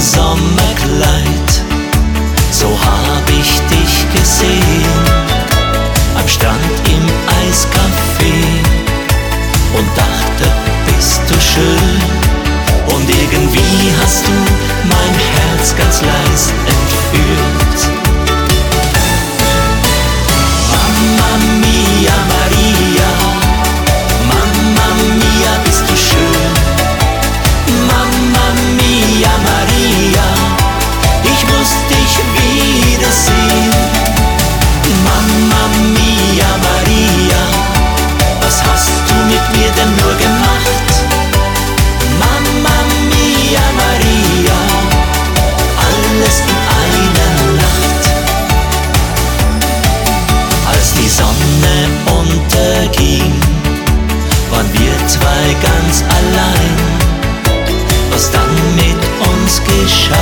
Sommerkleid, so hab ich dich gesehen, am Strand im Eiscafé und dachte, bist du schön. Und irgendwie hast du mein Herz ganz leis zwei ganz allein. Was dann mit uns geschah,